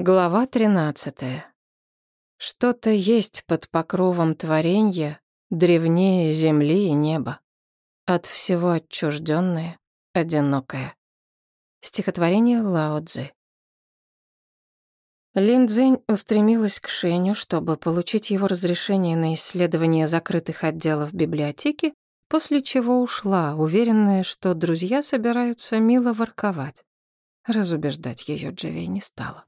Глава 13. Что-то есть под покровом творенья, древнее земли и неба. От всего отчужденное, одинокое. Стихотворение Лао Цзы. Лин Цзинь устремилась к Шеню, чтобы получить его разрешение на исследование закрытых отделов библиотеки, после чего ушла, уверенная, что друзья собираются мило ворковать. Разубеждать ее Дживей не стала.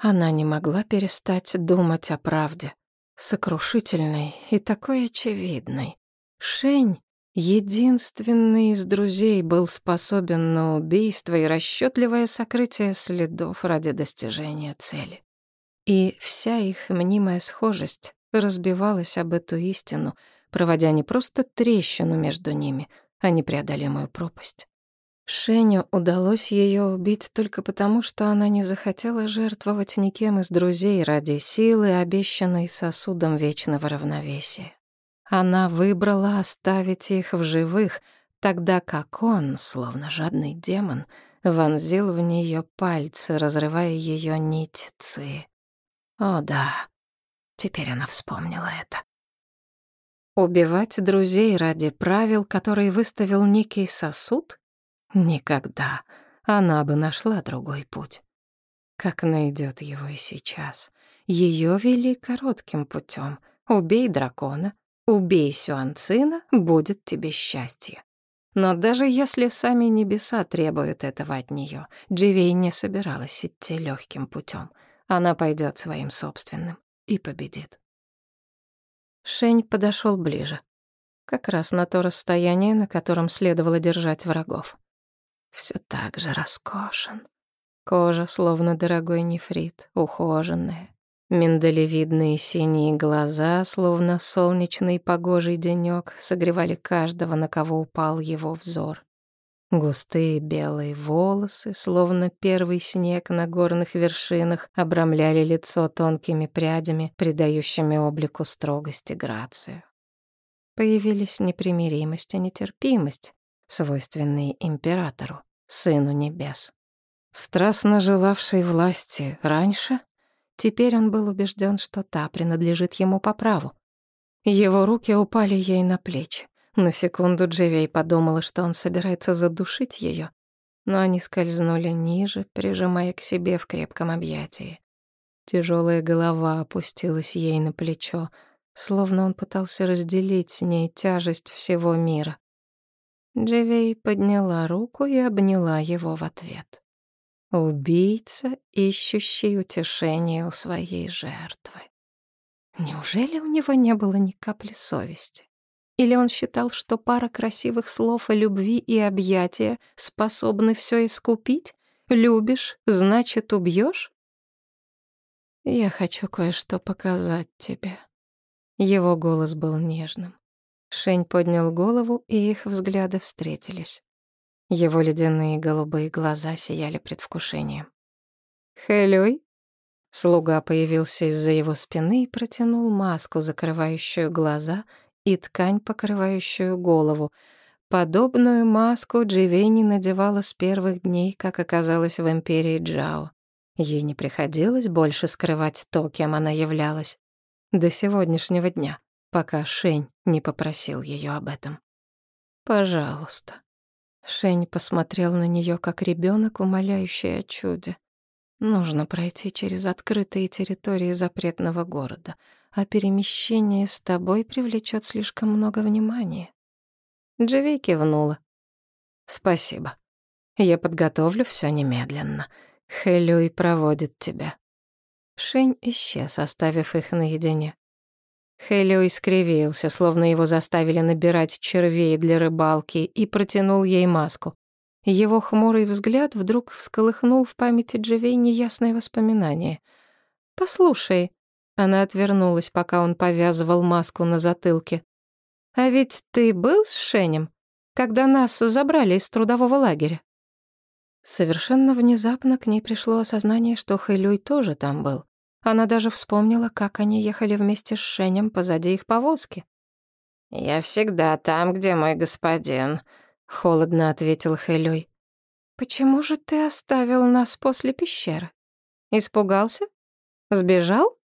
Она не могла перестать думать о правде, сокрушительной и такой очевидной. Шень, единственный из друзей, был способен на убийство и расчетливое сокрытие следов ради достижения цели. И вся их мнимая схожесть разбивалась об эту истину, проводя не просто трещину между ними, а непреодолимую пропасть. Шеню удалось ее убить только потому, что она не захотела жертвовать никем из друзей ради силы, обещанной сосудом вечного равновесия. Она выбрала оставить их в живых, тогда как он, словно жадный демон, вонзил в нее пальцы, разрывая ее нить ци. О да, теперь она вспомнила это. Убивать друзей ради правил, которые выставил некий сосуд? Никогда. Она бы нашла другой путь. Как найдет его и сейчас. Ее вели коротким путем. Убей дракона, убей Сюанцина, будет тебе счастье. Но даже если сами небеса требуют этого от нее, Дживей не собиралась идти легким путем. Она пойдет своим собственным и победит. Шень подошел ближе, как раз на то расстояние, на котором следовало держать врагов все так же роскошен. Кожа словно дорогой нефрит, ухоженная. Миндалевидные синие глаза, словно солнечный погожий денёк, согревали каждого, на кого упал его взор. Густые белые волосы, словно первый снег на горных вершинах, обрамляли лицо тонкими прядями, придающими облику строгости грацию. Появились непримиримость и нетерпимость, свойственные императору, сыну небес. Страстно желавший власти раньше, теперь он был убежден, что та принадлежит ему по праву. Его руки упали ей на плечи. На секунду Дживей подумала, что он собирается задушить ее, но они скользнули ниже, прижимая к себе в крепком объятии. Тяжелая голова опустилась ей на плечо, словно он пытался разделить с ней тяжесть всего мира. Дживей подняла руку и обняла его в ответ. Убийца, ищущий утешение у своей жертвы. Неужели у него не было ни капли совести? Или он считал, что пара красивых слов о любви и объятия способны все искупить? Любишь, значит, убьешь? Я хочу кое-что показать тебе. Его голос был нежным. Шень поднял голову, и их взгляды встретились. Его ледяные голубые глаза сияли предвкушением. «Хэлюй?» Слуга появился из-за его спины и протянул маску, закрывающую глаза, и ткань, покрывающую голову. Подобную маску Дживейни надевала с первых дней, как оказалось в империи Джао. Ей не приходилось больше скрывать то, кем она являлась. До сегодняшнего дня пока Шень не попросил ее об этом. «Пожалуйста». Шень посмотрел на нее как ребенок, умоляющий о чуде. Нужно пройти через открытые территории запретного города, а перемещение с тобой привлечет слишком много внимания. Дживи кивнула. «Спасибо. Я подготовлю все немедленно. Хэлюй проводит тебя». Шень исчез, оставив их наедине. Хелио искривился, словно его заставили набирать червей для рыбалки, и протянул ей маску. Его хмурый взгляд вдруг всколыхнул в памяти Дживей неясное воспоминание. «Послушай», — она отвернулась, пока он повязывал маску на затылке. «А ведь ты был с Шенем, когда нас забрали из трудового лагеря?» Совершенно внезапно к ней пришло осознание, что Хэлюй тоже там был. Она даже вспомнила, как они ехали вместе с Шенем позади их повозки. «Я всегда там, где мой господин», — холодно ответил Хэлюй. «Почему же ты оставил нас после пещеры? Испугался? Сбежал?»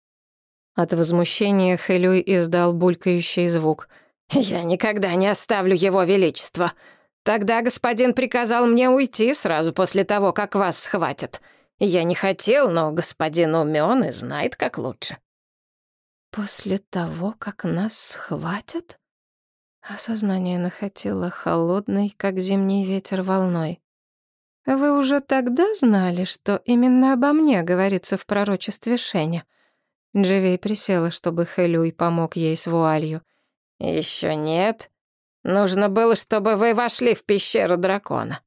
От возмущения Хэлюй издал булькающий звук. «Я никогда не оставлю его величество. Тогда господин приказал мне уйти сразу после того, как вас схватят. Я не хотел, но господин умен и знает, как лучше». «После того, как нас схватят?» Осознание нахотело холодной, как зимний ветер волной. «Вы уже тогда знали, что именно обо мне говорится в пророчестве Шеня?» Дживей присела, чтобы Хэлюй помог ей с вуалью. Еще нет. Нужно было, чтобы вы вошли в пещеру дракона.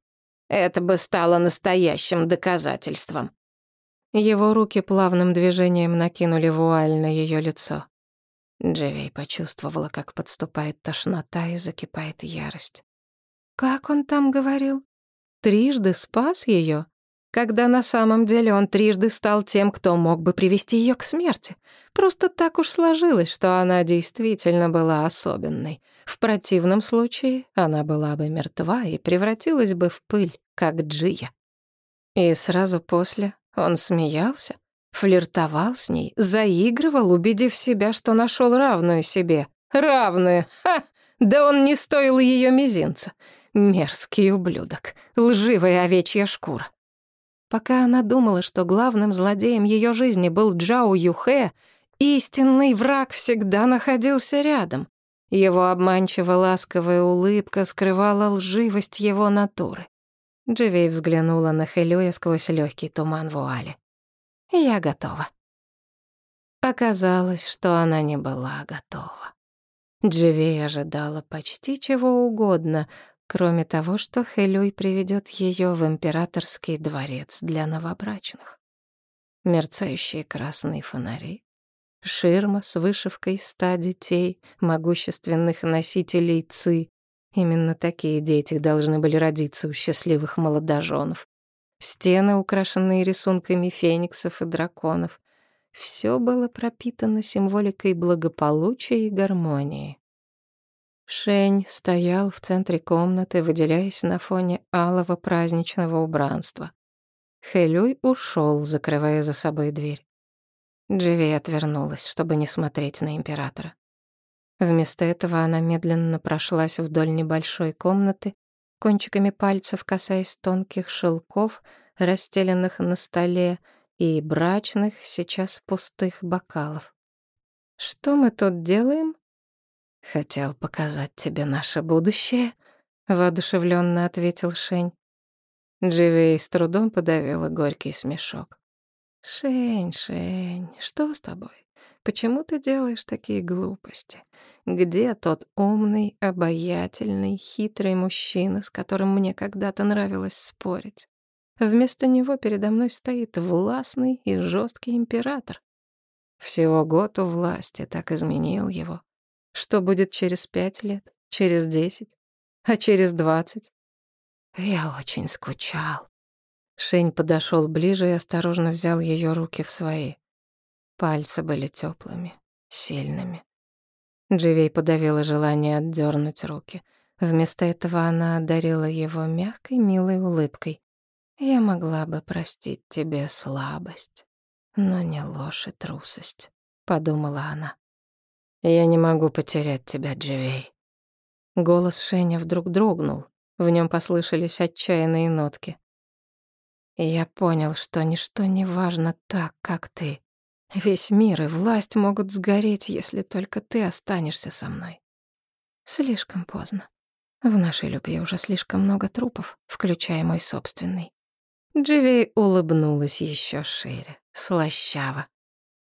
Это бы стало настоящим доказательством». Его руки плавным движением накинули вуаль на ее лицо. Дживей почувствовала, как подступает тошнота и закипает ярость. «Как он там говорил? Трижды спас ее, когда на самом деле он трижды стал тем, кто мог бы привести ее к смерти. Просто так уж сложилось, что она действительно была особенной. В противном случае она была бы мертва и превратилась бы в пыль, как Джия. И сразу после он смеялся, флиртовал с ней, заигрывал, убедив себя, что нашел равную себе. Равную! Ха! Да он не стоил ее мизинца. Мерзкий ублюдок, лживая овечья шкура. Пока она думала, что главным злодеем ее жизни был Джао Юхэ, истинный враг всегда находился рядом. Его обманчиво ласковая улыбка скрывала лживость его натуры. Дживей взглянула на Хелюя сквозь легкий туман вуали. «Я готова». Оказалось, что она не была готова. Дживей ожидала почти чего угодно, Кроме того, что Хэлюй приведет ее в императорский дворец для новобрачных. Мерцающие красные фонари, ширма с вышивкой ста детей, могущественных носителей ци. Именно такие дети должны были родиться у счастливых молодоженов. Стены, украшенные рисунками фениксов и драконов. Все было пропитано символикой благополучия и гармонии. Шень стоял в центре комнаты, выделяясь на фоне алого праздничного убранства. Хэлюй ушел, закрывая за собой дверь. Дживи отвернулась, чтобы не смотреть на императора. Вместо этого она медленно прошлась вдоль небольшой комнаты, кончиками пальцев касаясь тонких шелков, расстеленных на столе, и брачных, сейчас пустых бокалов. «Что мы тут делаем?» «Хотел показать тебе наше будущее», — воодушевленно ответил Шень. Дживей с трудом подавила горький смешок. «Шень, Шень, что с тобой? Почему ты делаешь такие глупости? Где тот умный, обаятельный, хитрый мужчина, с которым мне когда-то нравилось спорить? Вместо него передо мной стоит властный и жесткий император. Всего год у власти так изменил его. Что будет через пять лет, через десять, а через двадцать? Я очень скучал. Шень подошел ближе и осторожно взял ее руки в свои. Пальцы были теплыми, сильными. Дживей подавила желание отдернуть руки. Вместо этого она одарила его мягкой, милой улыбкой. «Я могла бы простить тебе слабость, но не ложь и трусость», — подумала она. «Я не могу потерять тебя, Дживей». Голос Шеня вдруг дрогнул. В нем послышались отчаянные нотки. я понял, что ничто не важно так, как ты. Весь мир и власть могут сгореть, если только ты останешься со мной. Слишком поздно. В нашей любви уже слишком много трупов, включая мой собственный. Дживей улыбнулась еще шире, слащаво.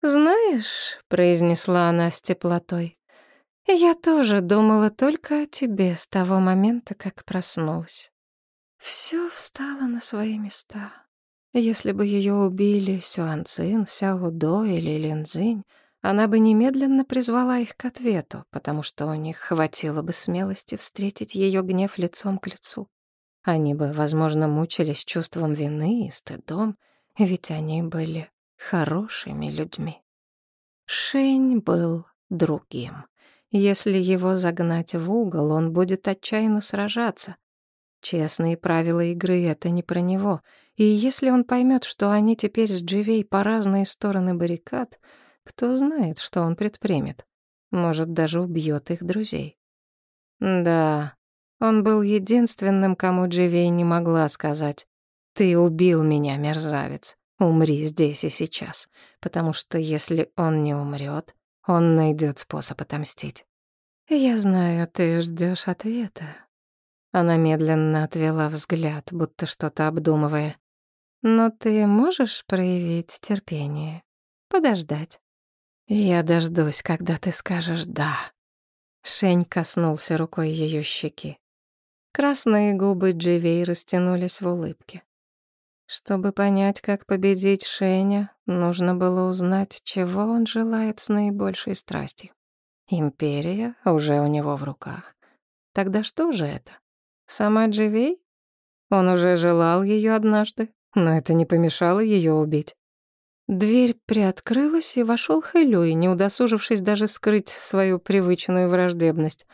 «Знаешь», — произнесла она с теплотой, «я тоже думала только о тебе с того момента, как проснулась. Все встало на свои места. Если бы ее убили Сюан Цин, Сяо До или Лин Цзинь, она бы немедленно призвала их к ответу, потому что у них хватило бы смелости встретить ее гнев лицом к лицу. Они бы, возможно, мучились чувством вины и стыдом, ведь они были хорошими людьми. Шень был другим. Если его загнать в угол, он будет отчаянно сражаться. Честные правила игры — это не про него. И если он поймет, что они теперь с Дживей по разные стороны баррикад, кто знает, что он предпримет. Может, даже убьет их друзей. Да, он был единственным, кому Дживей не могла сказать «Ты убил меня, мерзавец, умри здесь и сейчас», потому что если он не умрет, он найдет способ отомстить. «Я знаю, ты ждешь ответа». Она медленно отвела взгляд, будто что-то обдумывая. «Но ты можешь проявить терпение, подождать?» «Я дождусь, когда ты скажешь «да». Шень коснулся рукой ее щеки. Красные губы Дживей растянулись в улыбке. Чтобы понять, как победить Шеня, нужно было узнать, чего он желает с наибольшей страстью. Империя уже у него в руках. Тогда что же это? Сама Дживей? Он уже желал ее однажды, но это не помешало ее убить. Дверь приоткрылась, и вошел Хэлюй, не удосужившись даже скрыть свою привычную враждебность.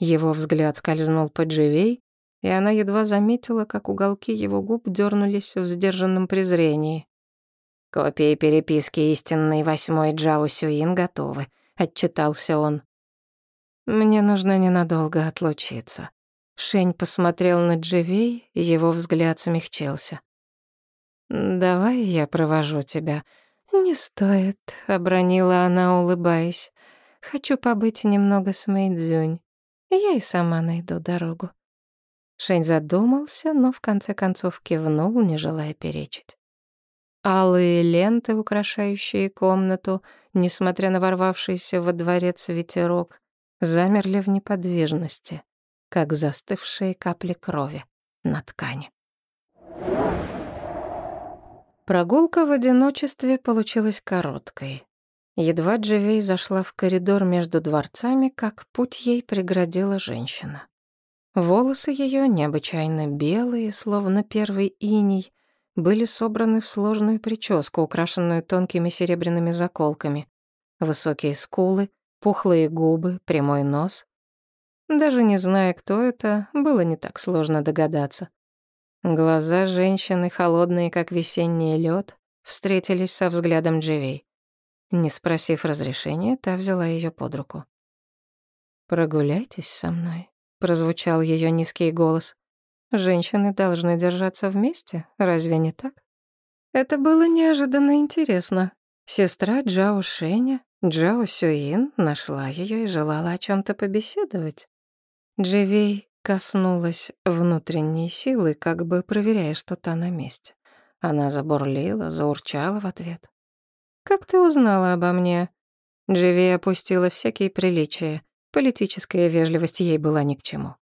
Его взгляд скользнул по Дживей, и она едва заметила, как уголки его губ дернулись в сдержанном презрении. «Копии переписки истинной восьмой Джао Сюин готовы», — отчитался он. «Мне нужно ненадолго отлучиться». Шень посмотрел на Дживей, его взгляд смягчился. «Давай я провожу тебя». «Не стоит», — обронила она, улыбаясь. «Хочу побыть немного с Мэйдзюнь. Я и сама найду дорогу». Шень задумался, но в конце концов кивнул, не желая перечить. Алые ленты, украшающие комнату, несмотря на ворвавшийся во дворец ветерок, замерли в неподвижности, как застывшие капли крови на ткани. Прогулка в одиночестве получилась короткой. Едва Дживей зашла в коридор между дворцами, как путь ей преградила женщина. Волосы ее, необычайно белые, словно первый иней, были собраны в сложную прическу, украшенную тонкими серебряными заколками. Высокие скулы, пухлые губы, прямой нос. Даже не зная, кто это, было не так сложно догадаться. Глаза женщины, холодные, как весенний лед, встретились со взглядом Дживей. Не спросив разрешения, та взяла ее под руку. «Прогуляйтесь со мной», — прозвучал ее низкий голос. Женщины должны держаться вместе, разве не так? Это было неожиданно интересно. Сестра Джао Шеня, Джао Сюин, нашла ее и желала о чем то побеседовать. Дживей коснулась внутренней силы, как бы проверяя, что та на месте. Она забурлила, заурчала в ответ. «Как ты узнала обо мне?» Дживей опустила всякие приличия. Политическая вежливость ей была ни к чему.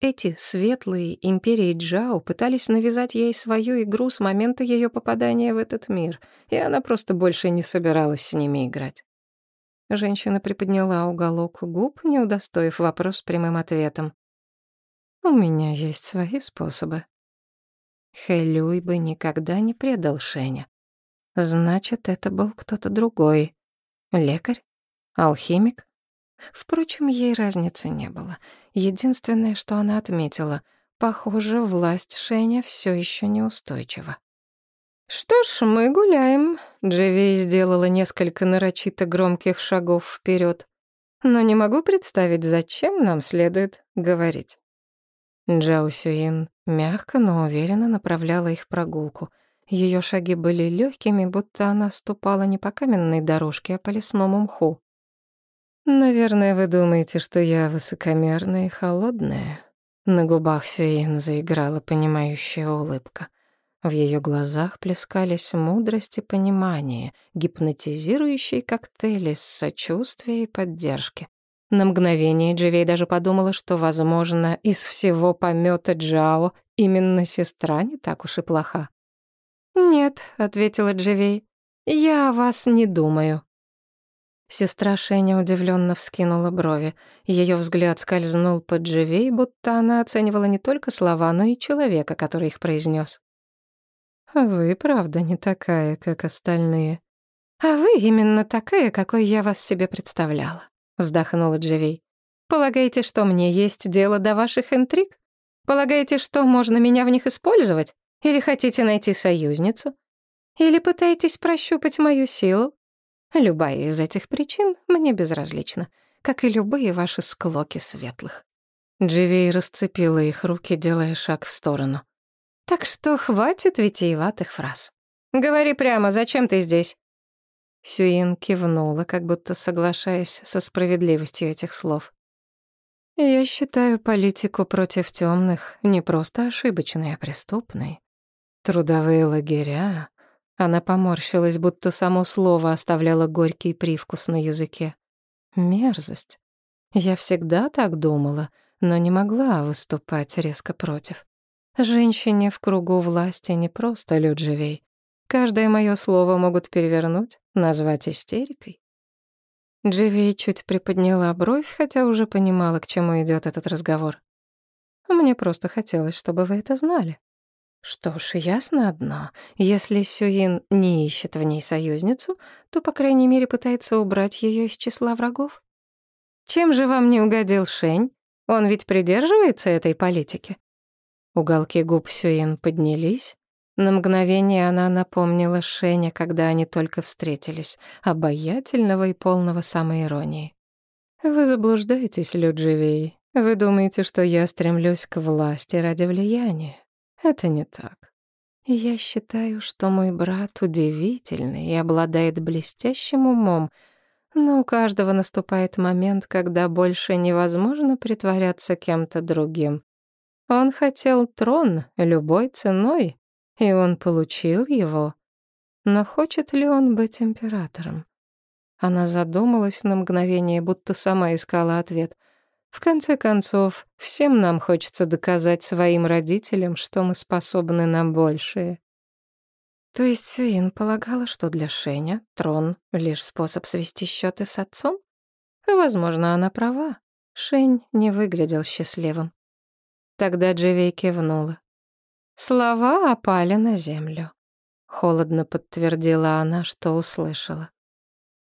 Эти светлые империи Джао пытались навязать ей свою игру с момента ее попадания в этот мир, и она просто больше не собиралась с ними играть. Женщина приподняла уголок губ, не удостоив вопрос прямым ответом. «У меня есть свои способы». Хэлюй бы никогда не предал Шеня. Значит, это был кто-то другой. Лекарь? Алхимик? Впрочем, ей разницы не было. Единственное, что она отметила, похоже, власть Шеня все еще неустойчива. «Что ж, мы гуляем», — Дживей сделала несколько нарочито громких шагов вперед. «Но не могу представить, зачем нам следует говорить». Джао Сюин мягко, но уверенно направляла их прогулку. Ее шаги были легкими, будто она ступала не по каменной дорожке, а по лесному мху. «Наверное, вы думаете, что я высокомерная и холодная?» На губах Сюин заиграла понимающая улыбка. В ее глазах плескались мудрость и понимание, гипнотизирующие коктейли с сочувствия и поддержки. На мгновение Дживей даже подумала, что, возможно, из всего помета Джао именно сестра не так уж и плоха. «Нет», — ответила Дживей, — «я о вас не думаю». Сестра Шеня удивленно вскинула брови. Ее взгляд скользнул под Дживей, будто она оценивала не только слова, но и человека, который их произнес. «Вы, правда, не такая, как остальные». «А вы именно такая, какой я вас себе представляла», — вздохнула Дживей. «Полагаете, что мне есть дело до ваших интриг? Полагаете, что можно меня в них использовать? Или хотите найти союзницу? Или пытаетесь прощупать мою силу? Любая из этих причин мне безразлична, как и любые ваши склоки светлых. Дживей расцепила их руки, делая шаг в сторону. Так что хватит витиеватых фраз. Говори прямо, зачем ты здесь? Сюин кивнула, как будто соглашаясь со справедливостью этих слов. Я считаю политику против темных не просто ошибочной, а преступной. Трудовые лагеря, она поморщилась, будто само слово оставляло горький привкус на языке. Мерзость. Я всегда так думала, но не могла выступать резко против. Женщине в кругу власти не просто люд живей. Каждое мое слово могут перевернуть, назвать истерикой. Дживи чуть приподняла бровь, хотя уже понимала, к чему идет этот разговор. Мне просто хотелось, чтобы вы это знали. Что ж, ясно одно. Если Сюин не ищет в ней союзницу, то, по крайней мере, пытается убрать ее из числа врагов. Чем же вам не угодил Шень? Он ведь придерживается этой политики. Уголки губ Сюин поднялись. На мгновение она напомнила Шеня, когда они только встретились, обаятельного и полного самоиронии. «Вы заблуждаетесь, Людживей. Вы думаете, что я стремлюсь к власти ради влияния. Это не так. Я считаю, что мой брат удивительный и обладает блестящим умом, но у каждого наступает момент, когда больше невозможно притворяться кем-то другим. Он хотел трон любой ценой, и он получил его. Но хочет ли он быть императором? Она задумалась на мгновение, будто сама искала ответ — в конце концов, всем нам хочется доказать своим родителям, что мы способны на большее. То есть Сюин полагала, что для Шеня трон — лишь способ свести счеты с отцом? Возможно, она права. Шень не выглядел счастливым. Тогда Дживей кивнула. Слова опали на землю. Холодно подтвердила она, что услышала.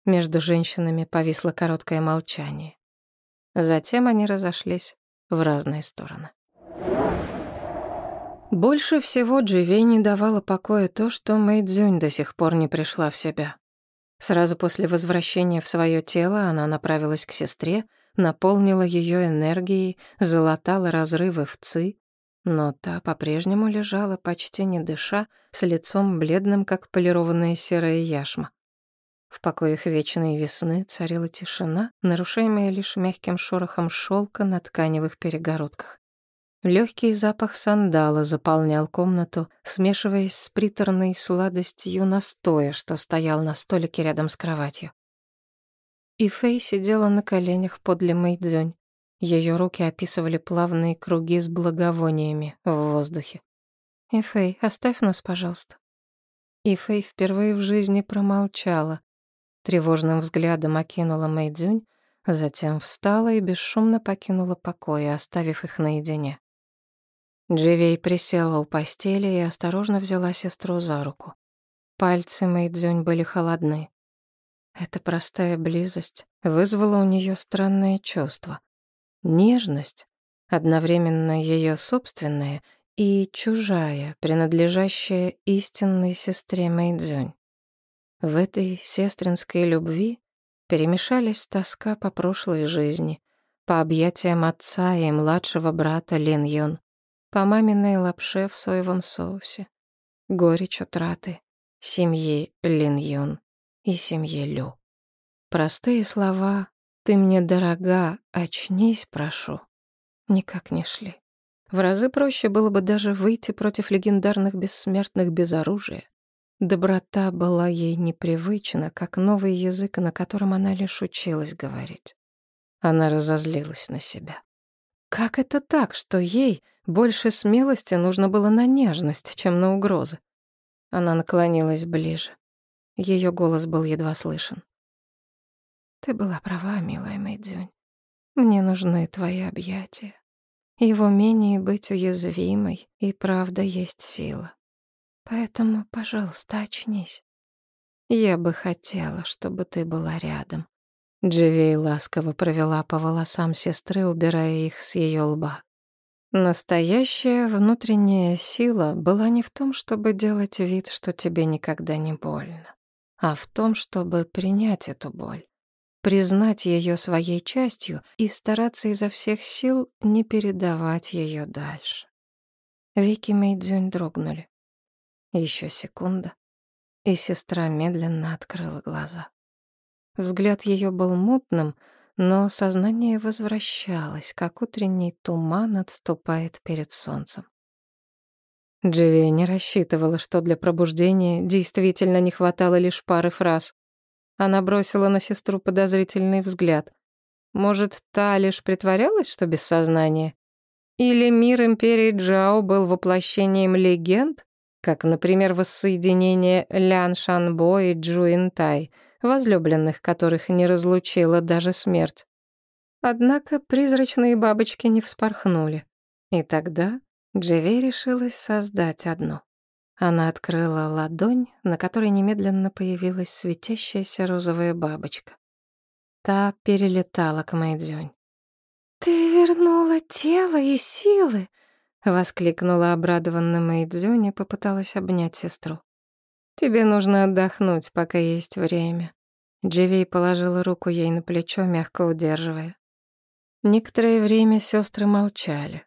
Между женщинами повисло короткое молчание. Затем они разошлись в разные стороны. Больше всего Дживей не давала покоя то, что Мэйдзюнь до сих пор не пришла в себя. Сразу после возвращения в свое тело она направилась к сестре, наполнила ее энергией, залатала разрывы в ци, но та по-прежнему лежала, почти не дыша, с лицом бледным, как полированная серая яшма. В покоях вечной весны царила тишина, нарушаемая лишь мягким шорохом шелка на тканевых перегородках. Легкий запах сандала заполнял комнату, смешиваясь с приторной сладостью настоя, что стоял на столике рядом с кроватью. И Фэй сидела на коленях подле Мэйдзюнь. Ее руки описывали плавные круги с благовониями в воздухе. «Ифэй, оставь нас, пожалуйста». Ифэй впервые в жизни промолчала, Тревожным взглядом окинула Мэйдзюнь, затем встала и бесшумно покинула покой, оставив их наедине. Дживей присела у постели и осторожно взяла сестру за руку. Пальцы Мэйдзюнь были холодны. Эта простая близость вызвала у нее странное чувство. Нежность, одновременно ее собственная и чужая, принадлежащая истинной сестре Мэйдзюнь. В этой сестринской любви перемешались тоска по прошлой жизни, по объятиям отца и младшего брата Лин Юн, по маминой лапше в соевом соусе, горечь утраты семьи Лин Юн и семьи Лю. Простые слова «ты мне дорога, очнись, прошу» никак не шли. В разы проще было бы даже выйти против легендарных бессмертных без оружия, Доброта была ей непривычна, как новый язык, на котором она лишь училась говорить. Она разозлилась на себя. Как это так, что ей больше смелости нужно было на нежность, чем на угрозы? Она наклонилась ближе. Ее голос был едва слышен. «Ты была права, милая Мэйдзюнь. Мне нужны твои объятия. И в умении быть уязвимой и правда есть сила. Поэтому, пожалуйста, очнись. Я бы хотела, чтобы ты была рядом. Дживей ласково провела по волосам сестры, убирая их с ее лба. Настоящая внутренняя сила была не в том, чтобы делать вид, что тебе никогда не больно, а в том, чтобы принять эту боль, признать ее своей частью и стараться изо всех сил не передавать ее дальше. Веки Мэйдзюнь дрогнули. Еще секунда, и сестра медленно открыла глаза. Взгляд ее был мутным, но сознание возвращалось, как утренний туман отступает перед солнцем. Дживия не рассчитывала, что для пробуждения действительно не хватало лишь пары фраз. Она бросила на сестру подозрительный взгляд. Может, та лишь притворялась, что без сознания? Или мир Империи Джао был воплощением легенд, как, например, воссоединение Лян Шанбо и Джуин Тай — возлюбленных которых не разлучила даже смерть. Однако призрачные бабочки не вспорхнули. И тогда Джеви решилась создать одну. Она открыла ладонь, на которой немедленно появилась светящаяся розовая бабочка. Та перелетала к Мэйдзюнь. «Ты вернула тело и силы!» — воскликнула обрадованная Мэйдзюнь и попыталась обнять сестру. «Тебе нужно отдохнуть, пока есть время». Дживей положила руку ей на плечо, мягко удерживая. Некоторое время сестры молчали.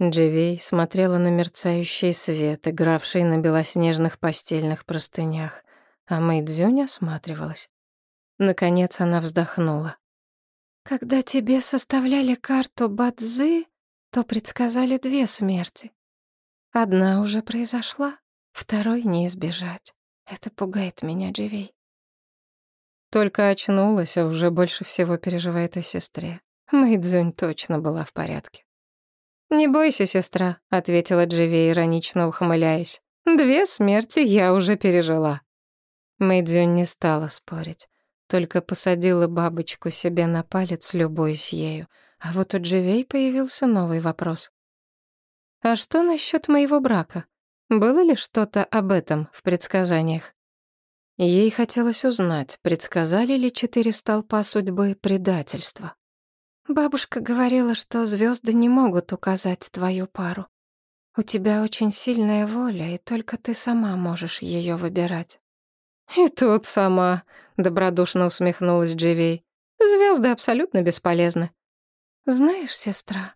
Дживей смотрела на мерцающий свет, игравший на белоснежных постельных простынях, а Мэйдзюнь осматривалась. Наконец она вздохнула. «Когда тебе составляли карту Бадзы, то предсказали две смерти. Одна уже произошла, второй не избежать. Это пугает меня, Дживей. Только очнулась, а уже больше всего переживает о сестре. Мэйдзюнь точно была в порядке. «Не бойся, сестра», — ответила Дживей, иронично ухмыляясь. «Две смерти я уже пережила». Мэйдзюнь не стала спорить, только посадила бабочку себе на палец, любуясь ею. А вот у Дживей появился новый вопрос. «А что насчет моего брака? Было ли что-то об этом в предсказаниях?» Ей хотелось узнать, предсказали ли четыре столпа судьбы предательства. Бабушка говорила, что звезды не могут указать твою пару. У тебя очень сильная воля, и только ты сама можешь ее выбирать. И тут сама, добродушно усмехнулась Дживей. Звезды абсолютно бесполезны. Знаешь, сестра,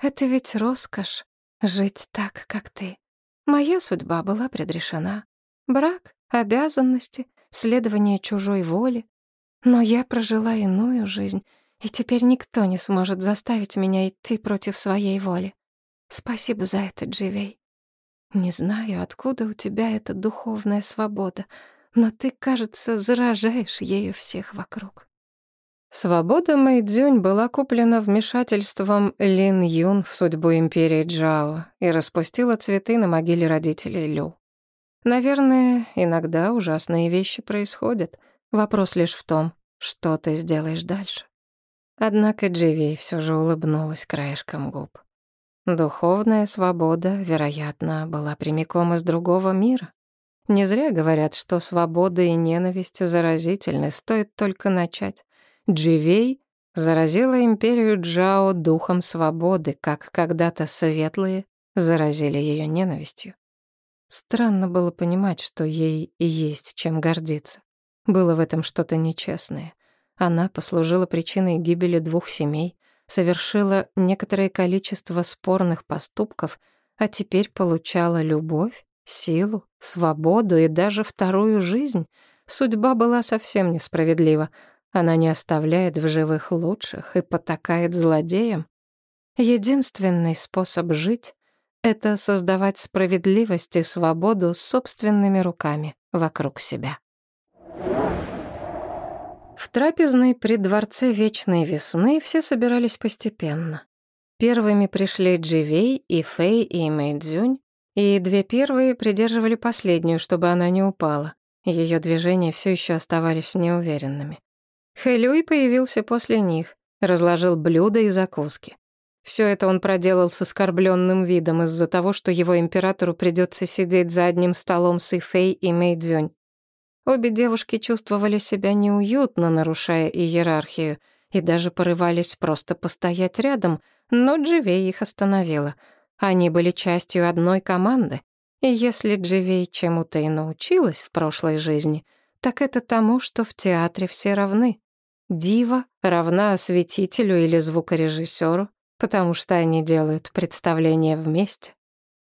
это ведь роскошь жить так, как ты. Моя судьба была предрешена. Брак, обязанности, следование чужой воли. Но я прожила иную жизнь, и теперь никто не сможет заставить меня идти против своей воли. Спасибо за это, Дживей. Не знаю, откуда у тебя эта духовная свобода, но ты, кажется, заражаешь ею всех вокруг. Свобода Мэйдзюнь была куплена вмешательством Лин Юн в судьбу империи Джао и распустила цветы на могиле родителей Лю. Наверное, иногда ужасные вещи происходят. Вопрос лишь в том, что ты сделаешь дальше. Однако Дживей все же улыбнулась краешком губ. Духовная свобода, вероятно, была прямиком из другого мира. Не зря говорят, что свобода и ненависть заразительны, стоит только начать. Дживей заразила империю Джао духом свободы, как когда-то светлые заразили ее ненавистью. Странно было понимать, что ей и есть чем гордиться. Было в этом что-то нечестное. Она послужила причиной гибели двух семей, совершила некоторое количество спорных поступков, а теперь получала любовь, силу, свободу и даже вторую жизнь. Судьба была совсем несправедлива. Она не оставляет в живых лучших и потакает злодеям. Единственный способ жить это создавать справедливость и свободу собственными руками вокруг себя. В трапезной при дворце Вечной Весны все собирались постепенно. Первыми пришли Дживей, и Фэй, и Мэйдзюнь, и две первые придерживали последнюю, чтобы она не упала. Ее движения все еще оставались неуверенными. Хэлюй появился после них, разложил блюда и закуски. Все это он проделал с оскорбленным видом из-за того, что его императору придется сидеть за одним столом с Ифей и Мэйдзюнь. Обе девушки чувствовали себя неуютно, нарушая иерархию, и даже порывались просто постоять рядом, но Дживей их остановила. Они были частью одной команды. И если Дживей чему-то и научилась в прошлой жизни, так это тому, что в театре все равны. Дива равна осветителю или звукорежиссеру, потому что они делают представление вместе.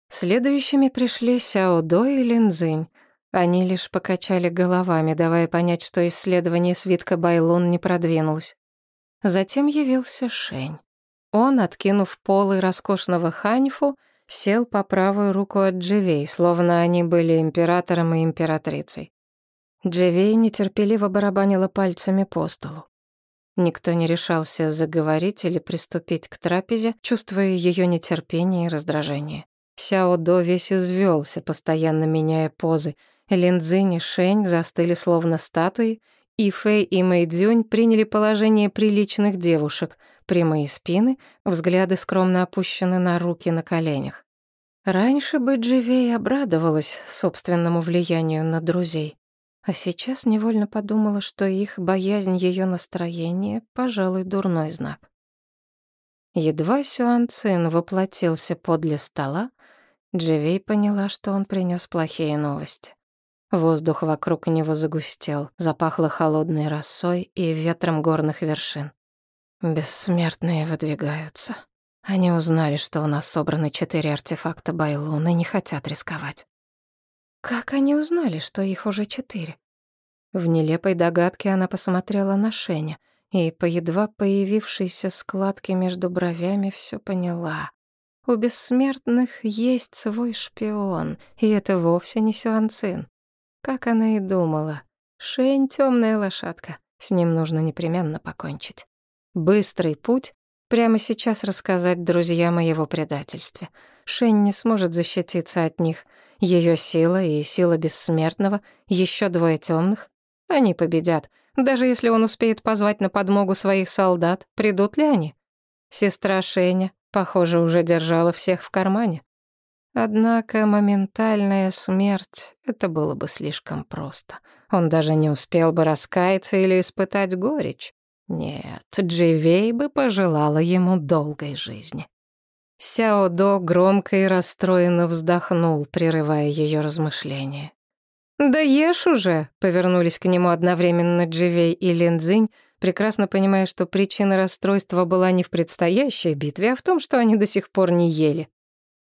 Следующими пришли Сяо До и Линзинь. Они лишь покачали головами, давая понять, что исследование свитка Байлун не продвинулось. Затем явился Шень. Он, откинув полы роскошного ханьфу, сел по правую руку от Дживей, словно они были императором и императрицей. Дживей нетерпеливо барабанила пальцами по столу. Никто не решался заговорить или приступить к трапезе, чувствуя ее нетерпение и раздражение. Сяо До весь извелся, постоянно меняя позы. Линдзинь и Шень застыли словно статуи, и Фэй и Мэйдзюнь приняли положение приличных девушек, прямые спины, взгляды скромно опущены на руки на коленях. Раньше бы Дживей обрадовалась собственному влиянию на друзей, а сейчас невольно подумала, что их боязнь ее настроения, пожалуй, дурной знак. Едва Сюан Цин воплотился подле стола, Дживей поняла, что он принес плохие новости. Воздух вокруг него загустел, запахло холодной росой и ветром горных вершин. Бессмертные выдвигаются. Они узнали, что у нас собраны четыре артефакта Байлун и не хотят рисковать. Как они узнали, что их уже четыре? В нелепой догадке она посмотрела на Шеня и по едва появившейся складке между бровями все поняла. У бессмертных есть свой шпион, и это вовсе не Сюанцин. Как она и думала. Шень — темная лошадка. С ним нужно непременно покончить. Быстрый путь — прямо сейчас рассказать друзьям о его предательстве. Шень не сможет защититься от них. Ее сила и сила бессмертного, еще двое темных. Они победят. Даже если он успеет позвать на подмогу своих солдат, придут ли они? Сестра Шеня, похоже, уже держала всех в кармане. Однако моментальная смерть — это было бы слишком просто. Он даже не успел бы раскаяться или испытать горечь. Нет, Дживей бы пожелала ему долгой жизни. Сяо До громко и расстроенно вздохнул, прерывая ее размышления. «Да ешь уже!» — повернулись к нему одновременно Дживей и Линдзинь, прекрасно понимая, что причина расстройства была не в предстоящей битве, а в том, что они до сих пор не ели.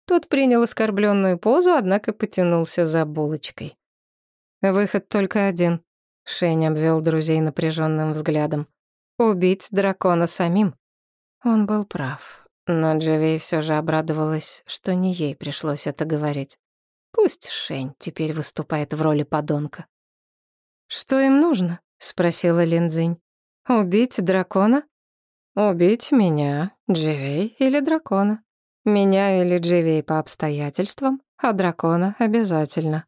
Тот принял оскорбленную позу, однако потянулся за булочкой. «Выход только один», — Шень обвел друзей напряженным взглядом. «Убить дракона самим». Он был прав, но Джавей все же обрадовалась, что не ей пришлось это говорить. Пусть Шень теперь выступает в роли подонка. «Что им нужно?» — спросила Линдзинь. «Убить дракона?» «Убить меня, Дживей или дракона?» Меня или Дживей по обстоятельствам, а дракона обязательно.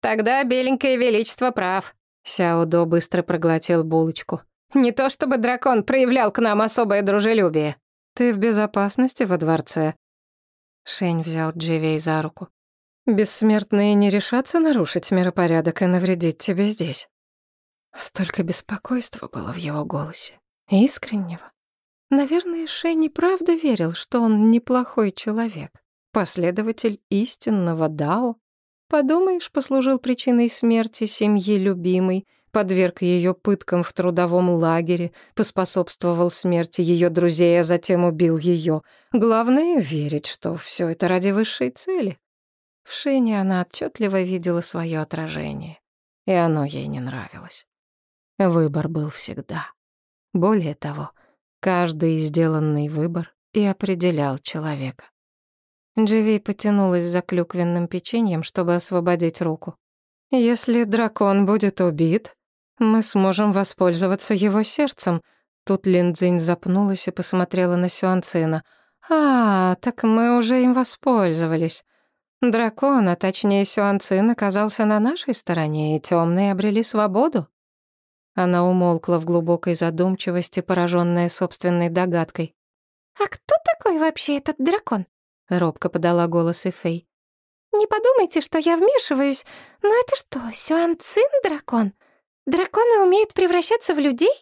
Тогда беленькое величество прав. Сяудо быстро проглотил булочку. Не то чтобы дракон проявлял к нам особое дружелюбие. Ты в безопасности во дворце. Шень взял Дживей за руку. Бессмертные не решатся нарушить миропорядок и навредить тебе здесь. Столько беспокойства было в его голосе. Искреннего. Наверное, Шенни правда верил, что он неплохой человек, последователь истинного Дао. Подумаешь, послужил причиной смерти семьи любимой, подверг ее пыткам в трудовом лагере, поспособствовал смерти ее друзей, а затем убил ее. Главное — верить, что все это ради высшей цели. В Шене она отчетливо видела свое отражение, и оно ей не нравилось. Выбор был всегда. Более того, Каждый сделанный выбор и определял человека. Дживи потянулась за клюквенным печеньем, чтобы освободить руку. «Если дракон будет убит, мы сможем воспользоваться его сердцем». Тут Линдзинь запнулась и посмотрела на Сюанцина. «А, так мы уже им воспользовались. Дракон, а точнее Сюанцин, оказался на нашей стороне, и темные обрели свободу». Она умолкла в глубокой задумчивости, пораженная собственной догадкой. «А кто такой вообще этот дракон?» — робко подала голос Эфей. «Не подумайте, что я вмешиваюсь, но это что, Сюанцин дракон? Драконы умеют превращаться в людей?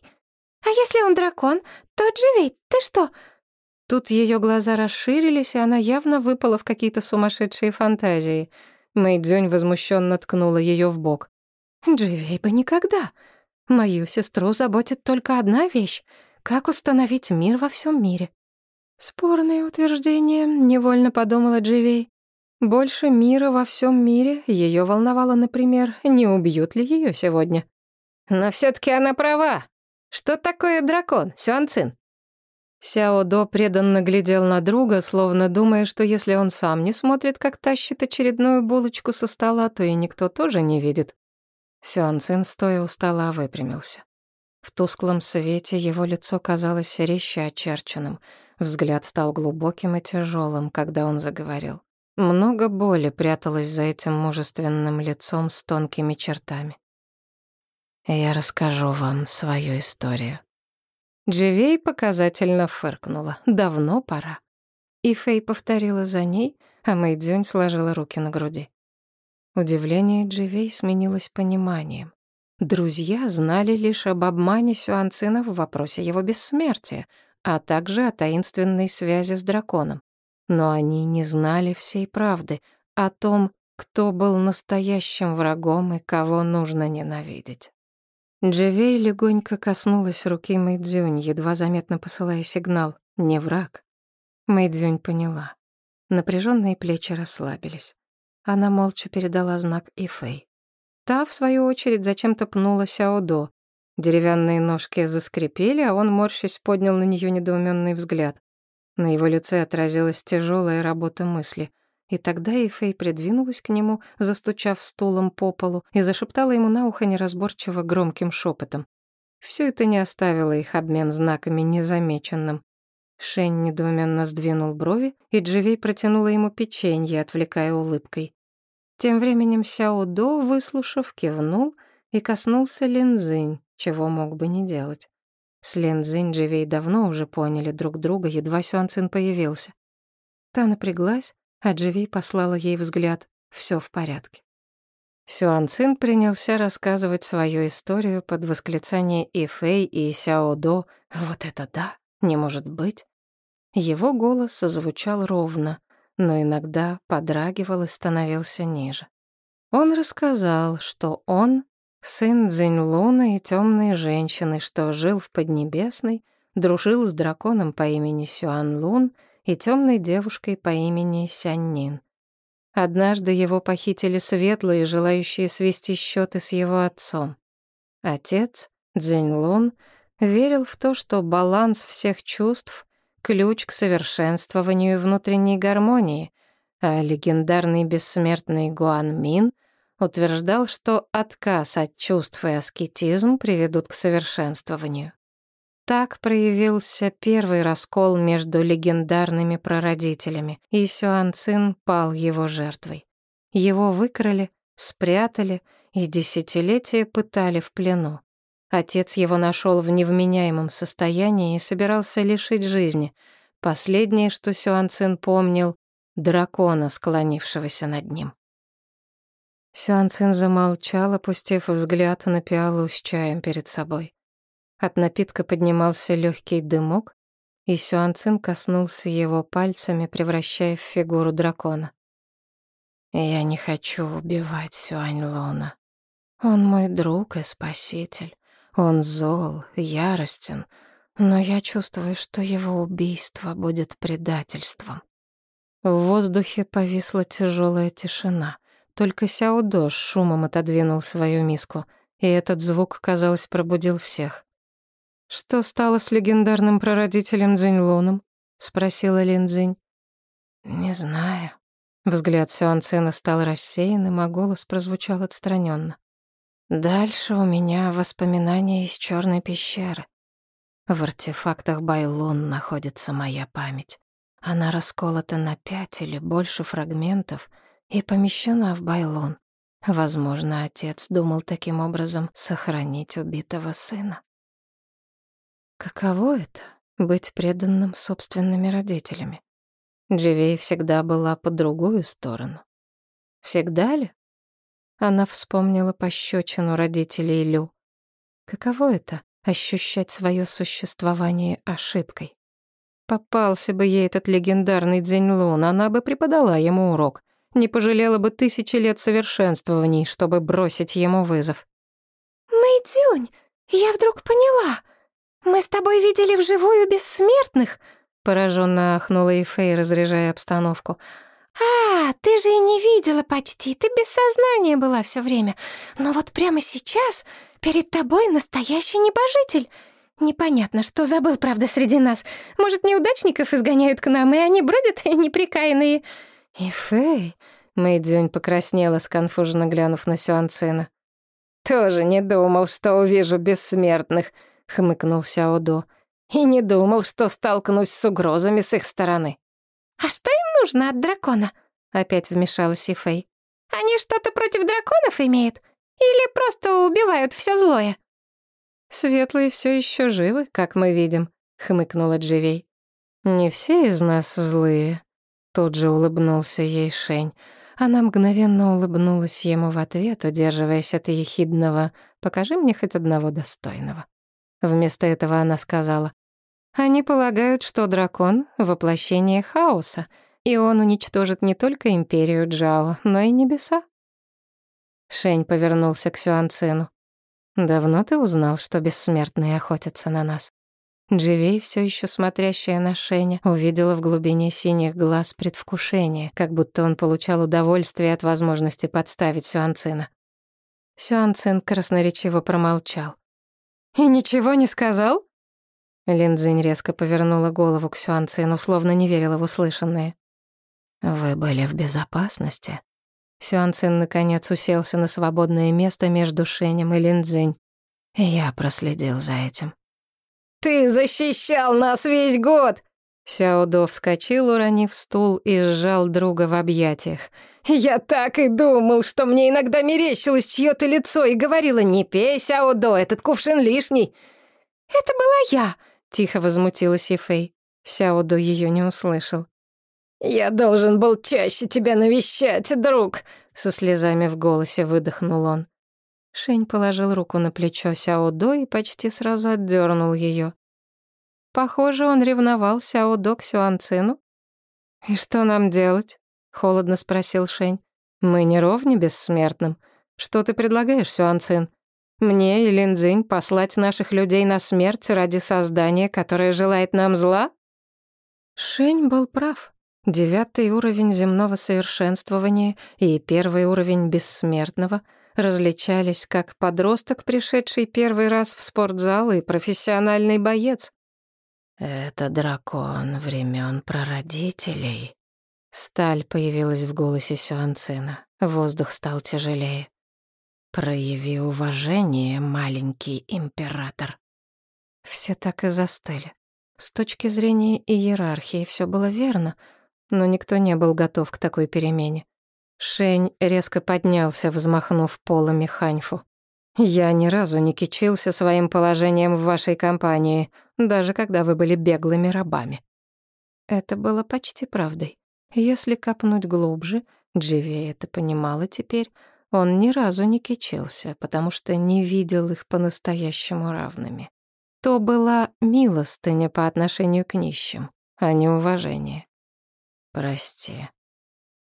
А если он дракон, то Дживей, ты что, Тут ее глаза расширились, и она явно выпала в какие-то сумасшедшие фантазии. Мэйдзюнь возмущенно ткнула ее в бок. «Дживей бы никогда. Мою сестру заботит только одна вещь — как установить мир во всем мире». Спорное утверждение, невольно подумала Дживей. Больше мира во всем мире ее волновало, например, не убьют ли ее сегодня. Но все таки она права. Что такое дракон, Сюанцин? Сяо До преданно глядел на друга, словно думая, что если он сам не смотрит, как тащит очередную булочку со стола, то и никто тоже не видит. Сюан Цин, стоя у стола, выпрямился. В тусклом свете его лицо казалось резче очерченным. Взгляд стал глубоким и тяжелым, когда он заговорил. Много боли пряталось за этим мужественным лицом с тонкими чертами. «Я расскажу вам свою историю», Дживей показательно фыркнула. Давно пора. И Фэй повторила за ней, а Мэйдзюнь сложила руки на груди. Удивление Дживей сменилось пониманием. Друзья знали лишь об обмане Сюанцина в вопросе его бессмертия, а также о таинственной связи с драконом. Но они не знали всей правды о том, кто был настоящим врагом и кого нужно ненавидеть. Дживей легонько коснулась руки Мэйдзюнь, едва заметно посылая сигнал «не враг». Мэйдзюнь поняла. Напряженные плечи расслабились. Она молча передала знак Ифэй. Та, в свою очередь, зачем-то пнула Сяодо. Деревянные ножки заскрипели, а он, морщась, поднял на нее недоуменный взгляд. На его лице отразилась тяжелая работа мысли. И тогда Эйфей придвинулась к нему, застучав стулом по полу, и зашептала ему на ухо неразборчиво громким шепотом. Все это не оставило их обмен знаками незамеченным. Шень недоуменно сдвинул брови, и Дживей протянула ему печенье, отвлекая улыбкой. Тем временем Сяо До, выслушав, кивнул и коснулся Линзинь, чего мог бы не делать. С Линзинь Дживей давно уже поняли друг друга, едва Сюан Цин появился. Та напряглась, а Дживи послала ей взгляд «все в порядке». Сюан Цин принялся рассказывать свою историю под восклицание и Фэй, и Сяо До «Вот это да! Не может быть!» Его голос звучал ровно, но иногда подрагивал и становился ниже. Он рассказал, что он — сын Цзиньлуна и темной женщины, что жил в Поднебесной, дружил с драконом по имени Сюан Лун — и темной девушкой по имени Сяннин. Однажды его похитили светлые, желающие свести счеты с его отцом. Отец, Цзэньлун, верил в то, что баланс всех чувств — ключ к совершенствованию внутренней гармонии, а легендарный бессмертный Гуан Мин утверждал, что отказ от чувств и аскетизм приведут к совершенствованию. Так проявился первый раскол между легендарными прародителями, и Сюан Цин пал его жертвой. Его выкрали, спрятали и десятилетия пытали в плену. Отец его нашел в невменяемом состоянии и собирался лишить жизни. Последнее, что Сюан Цин помнил — дракона, склонившегося над ним. Сюан Цин замолчал, опустив взгляд на пиалу с чаем перед собой. От напитка поднимался легкий дымок, и Сюанцин коснулся его пальцами, превращая в фигуру дракона. «Я не хочу убивать Сюань Луна. Он мой друг и спаситель. Он зол, яростен, но я чувствую, что его убийство будет предательством». В воздухе повисла тяжелая тишина. Только Сяо До шумом отодвинул свою миску, и этот звук, казалось, пробудил всех. «Что стало с легендарным прародителем Цзиньлуном?» — спросила Лин Цзинь. «Не знаю». Взгляд Сюанцена стал рассеянным, а голос прозвучал отстраненно. «Дальше у меня воспоминания из черной пещеры. В артефактах Байлун находится моя память. Она расколота на пять или больше фрагментов и помещена в Байлун. Возможно, отец думал таким образом сохранить убитого сына. Каково это — быть преданным собственными родителями? Дживей всегда была по другую сторону. Всегда ли? Она вспомнила пощечину родителей Лю. Каково это — ощущать свое существование ошибкой? Попался бы ей этот легендарный День Лун, она бы преподала ему урок. Не пожалела бы тысячи лет совершенствований, чтобы бросить ему вызов. «Мэйдзюнь, я вдруг поняла. Мы с тобой видели вживую бессмертных?» Пораженно ахнула Ифей, разряжая обстановку. «А, ты же и не видела почти, ты без сознания была все время. Но вот прямо сейчас перед тобой настоящий небожитель. Непонятно, что забыл, правда, среди нас. Может, неудачников изгоняют к нам, и они бродят неприкаянные». «Ифей», — Мэйдзюнь покраснела, сконфуженно глянув на Сюанцина. «Тоже не думал, что увижу бессмертных», — хмыкнул Сяодо. «И не думал, что столкнусь с угрозами с их стороны». «А что им нужно от дракона?» — опять вмешалась Ифей. «Они что-то против драконов имеют? Или просто убивают все злое?» «Светлые все еще живы, как мы видим», — хмыкнула Дживей. «Не все из нас злые», — тут же улыбнулся ей Шень. Она мгновенно улыбнулась ему в ответ, удерживаясь от ехидного «покажи мне хоть одного достойного». Вместо этого она сказала «Они полагают, что дракон — воплощение хаоса, и он уничтожит не только империю Джао, но и небеса». Шень повернулся к Сюанцину. «Давно ты узнал, что бессмертные охотятся на нас?» Дживей, все еще смотрящая на Шеня, увидела в глубине синих глаз предвкушение, как будто он получал удовольствие от возможности подставить Сюанцина. Сюанцин красноречиво промолчал. «И ничего не сказал?» Линдзинь резко повернула голову к Сюанцину, словно не верила в услышанное. «Вы были в безопасности?» Сюанцин наконец уселся на свободное место между Шенем и Линдзинь. Я проследил за этим. «Ты защищал нас весь год!» Сяодо вскочил, уронив стул, и сжал друга в объятиях. «Я так и думал, что мне иногда мерещилось чьё-то лицо и говорила, не пей, Сяодо, этот кувшин лишний». «Это была я», — тихо возмутилась Ефей. Сяодо ее не услышал. «Я должен был чаще тебя навещать, друг», — со слезами в голосе выдохнул он. Шень положил руку на плечо Сяо До и почти сразу отдернул ее. Похоже, он ревновал Сяо До к Сюанцину. «И что нам делать?» — холодно спросил Шень. «Мы не ровни бессмертным. Что ты предлагаешь, Сюанцин? Мне и Линдзинь послать наших людей на смерть ради создания, которое желает нам зла?» Шень был прав. Девятый уровень земного совершенствования и первый уровень бессмертного различались как подросток, пришедший первый раз в спортзал, и профессиональный боец. «Это дракон времен прародителей». Сталь появилась в голосе Сюанцина. Воздух стал тяжелее. «Прояви уважение, маленький император». Все так и застыли. С точки зрения иерархии все было верно — но никто не был готов к такой перемене. Шень резко поднялся, взмахнув полами Ханьфу. «Я ни разу не кичился своим положением в вашей компании, даже когда вы были беглыми рабами». Это было почти правдой. Если копнуть глубже, Дживи это понимала теперь, он ни разу не кичился, потому что не видел их по-настоящему равными. То была милостыня по отношению к нищим, а не уважение. «Прости».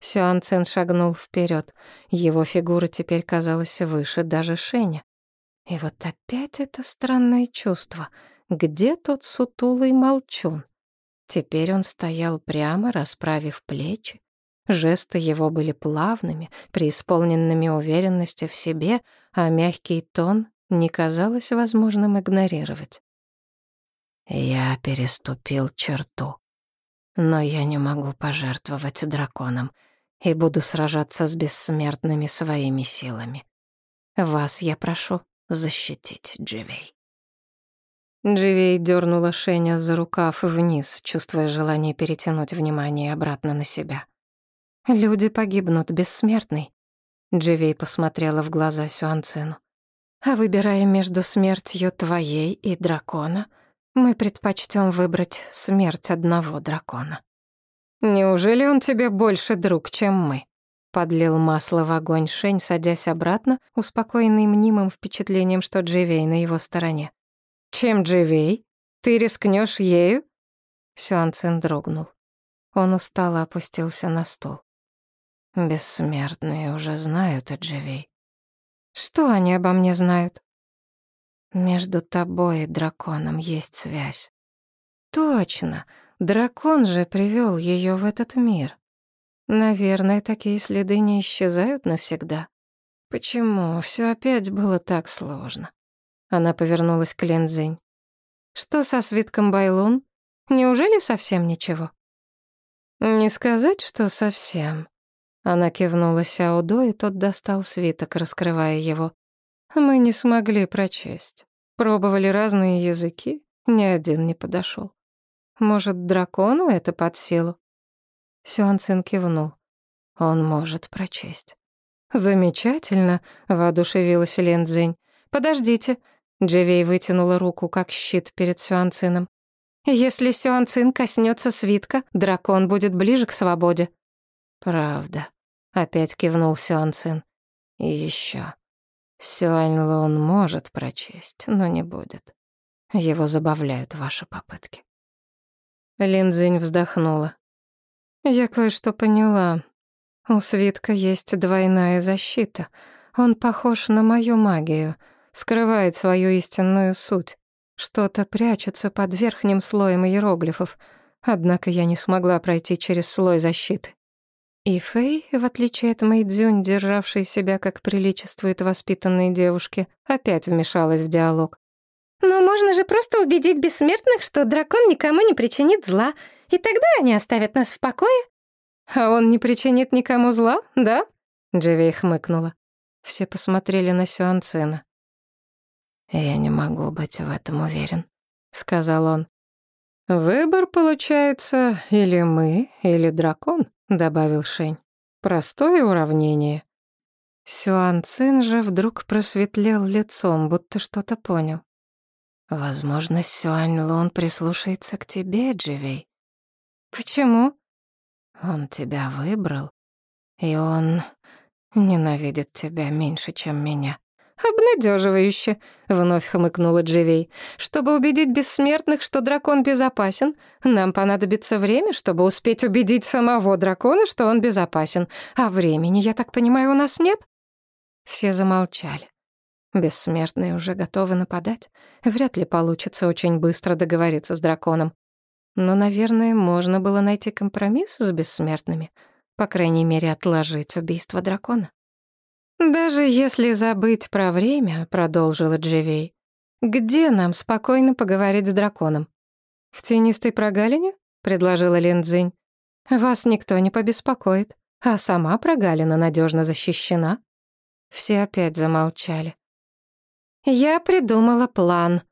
Сюан Цен шагнул вперед. Его фигура теперь казалась выше даже Шеня. И вот опять это странное чувство. Где тот сутулый молчун? Теперь он стоял прямо, расправив плечи. Жесты его были плавными, преисполненными уверенности в себе, а мягкий тон не казалось возможным игнорировать. «Я переступил черту», но я не могу пожертвовать драконом и буду сражаться с бессмертными своими силами. Вас я прошу защитить, Дживей. Дживей дернула Шеня за рукав вниз, чувствуя желание перетянуть внимание обратно на себя. «Люди погибнут, бессмертный», — Дживей посмотрела в глаза Сюанцину. «А выбирая между смертью твоей и дракона, мы предпочтем выбрать смерть одного дракона. Неужели он тебе больше друг, чем мы? Подлил масло в огонь Шень, садясь обратно, успокоенный мнимым впечатлением, что Дживей на его стороне. Чем Дживей? Ты рискнешь ею? Сюан Цин дрогнул. Он устало опустился на стол. Бессмертные уже знают о Дживей. Что они обо мне знают? Между тобой и драконом есть связь. Точно, дракон же привел ее в этот мир. Наверное, такие следы не исчезают навсегда. Почему все опять было так сложно? Она повернулась к Лензинь. Что со свитком Байлун? Неужели совсем ничего? Не сказать, что совсем. Она кивнула Сяудо, и тот достал свиток, раскрывая его. Мы не смогли прочесть. Пробовали разные языки, ни один не подошел. Может, дракону это под силу? Сюан кивнул. Он может прочесть. Замечательно, воодушевилась Лен. Подождите. Дживей вытянула руку, как щит перед Сюан Цином. Если Сюан Цин коснется свитка, дракон будет ближе к свободе. Правда. Опять кивнул Сюан Цин. И еще. Сюань Лун может прочесть, но не будет. Его забавляют ваши попытки. Линдзинь вздохнула. Я кое-что поняла. У свитка есть двойная защита. Он похож на мою магию, скрывает свою истинную суть. Что-то прячется под верхним слоем иероглифов, однако я не смогла пройти через слой защиты. И Фэй, в отличие от Мэйдзюнь, державшей себя как приличествует воспитанной девушке, опять вмешалась в диалог. «Но можно же просто убедить бессмертных, что дракон никому не причинит зла, и тогда они оставят нас в покое». «А он не причинит никому зла, да?» Дживей хмыкнула. Все посмотрели на Сюанцина. «Я не могу быть в этом уверен», — сказал он. «Выбор, получается, или мы, или дракон», добавил Шень. Простое уравнение. Сюан Цин же вдруг просветлел лицом, будто что-то понял. Возможно, Сюань Лун прислушается к тебе, Дживей. Почему? Он тебя выбрал, и он ненавидит тебя меньше, чем меня. «Обнадеживающе», — вновь хмыкнула Дживей. «Чтобы убедить бессмертных, что дракон безопасен, нам понадобится время, чтобы успеть убедить самого дракона, что он безопасен. А времени, я так понимаю, у нас нет?» Все замолчали. Бессмертные уже готовы нападать. Вряд ли получится очень быстро договориться с драконом. Но, наверное, можно было найти компромисс с бессмертными. По крайней мере, отложить убийство дракона. «Даже если забыть про время», — продолжила Дживей, «где нам спокойно поговорить с драконом?» «В тенистой прогалине?» — предложила Линдзинь. «Вас никто не побеспокоит, а сама прогалина надежно защищена». Все опять замолчали. «Я придумала план».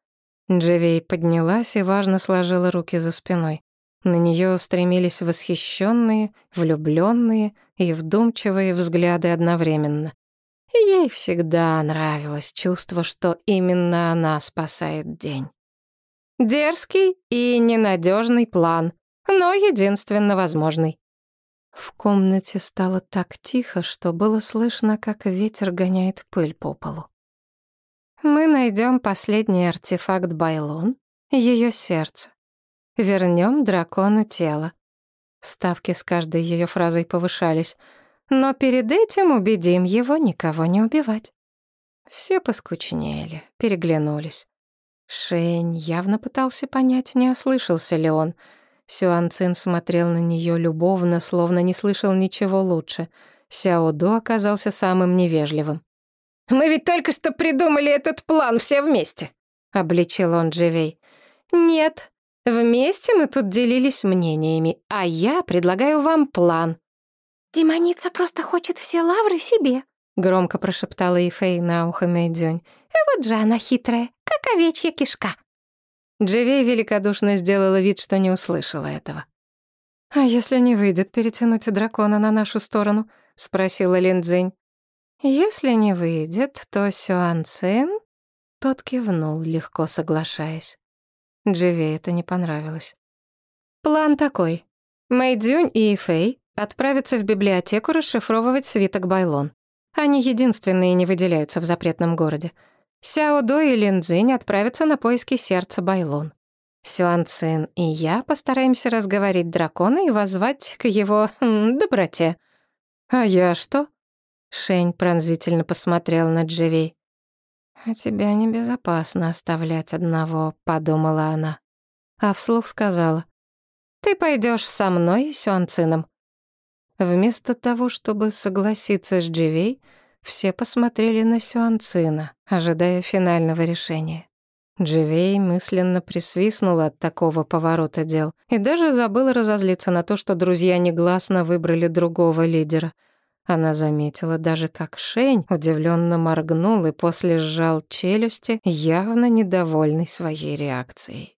Дживей поднялась и важно сложила руки за спиной. На нее устремились восхищенные, влюбленные и вдумчивые взгляды одновременно. Ей всегда нравилось чувство, что именно она спасает день. Дерзкий и ненадежный план, но единственно возможный. В комнате стало так тихо, что было слышно, как ветер гоняет пыль по полу. Мы найдем последний артефакт Байлон, ее сердце. Вернем дракону тело. Ставки с каждой ее фразой повышались — но перед этим убедим его никого не убивать. Все поскучнели, переглянулись. Шень явно пытался понять, не ослышался ли он. Сюан Цин смотрел на нее любовно, словно не слышал ничего лучше. Сяо До оказался самым невежливым. «Мы ведь только что придумали этот план все вместе», — обличил он Дживей. «Нет, вместе мы тут делились мнениями, а я предлагаю вам план», «Демоница просто хочет все лавры себе», — громко прошептала Ифей на ухо Мэйдзюнь. «Вот же она хитрая, как овечья кишка». Дживей великодушно сделала вид, что не услышала этого. «А если не выйдет перетянуть дракона на нашу сторону?» — спросила Линдзинь. «Если не выйдет, то Сюан Цин...» Тот кивнул, легко соглашаясь. Дживей это не понравилось. «План такой. Мэйдзюнь и Ифей Отправиться в библиотеку расшифровывать свиток Байлон. Они единственные не выделяются в запретном городе. Сяо До и Лин Цзинь отправятся на поиски сердца Байлон. Сюанцин и я постараемся разговорить дракона и воззвать к его м, доброте. А я что? Шень пронзительно посмотрел на Дживей. «А тебя небезопасно оставлять одного», — подумала она. А вслух сказала. «Ты пойдешь со мной и Сюанцином». Вместо того, чтобы согласиться с Дживей, все посмотрели на Сюанцина, ожидая финального решения. Дживей мысленно присвистнула от такого поворота дел и даже забыла разозлиться на то, что друзья негласно выбрали другого лидера — она заметила даже, как Шень удивленно моргнул и после сжал челюсти, явно недовольный своей реакцией.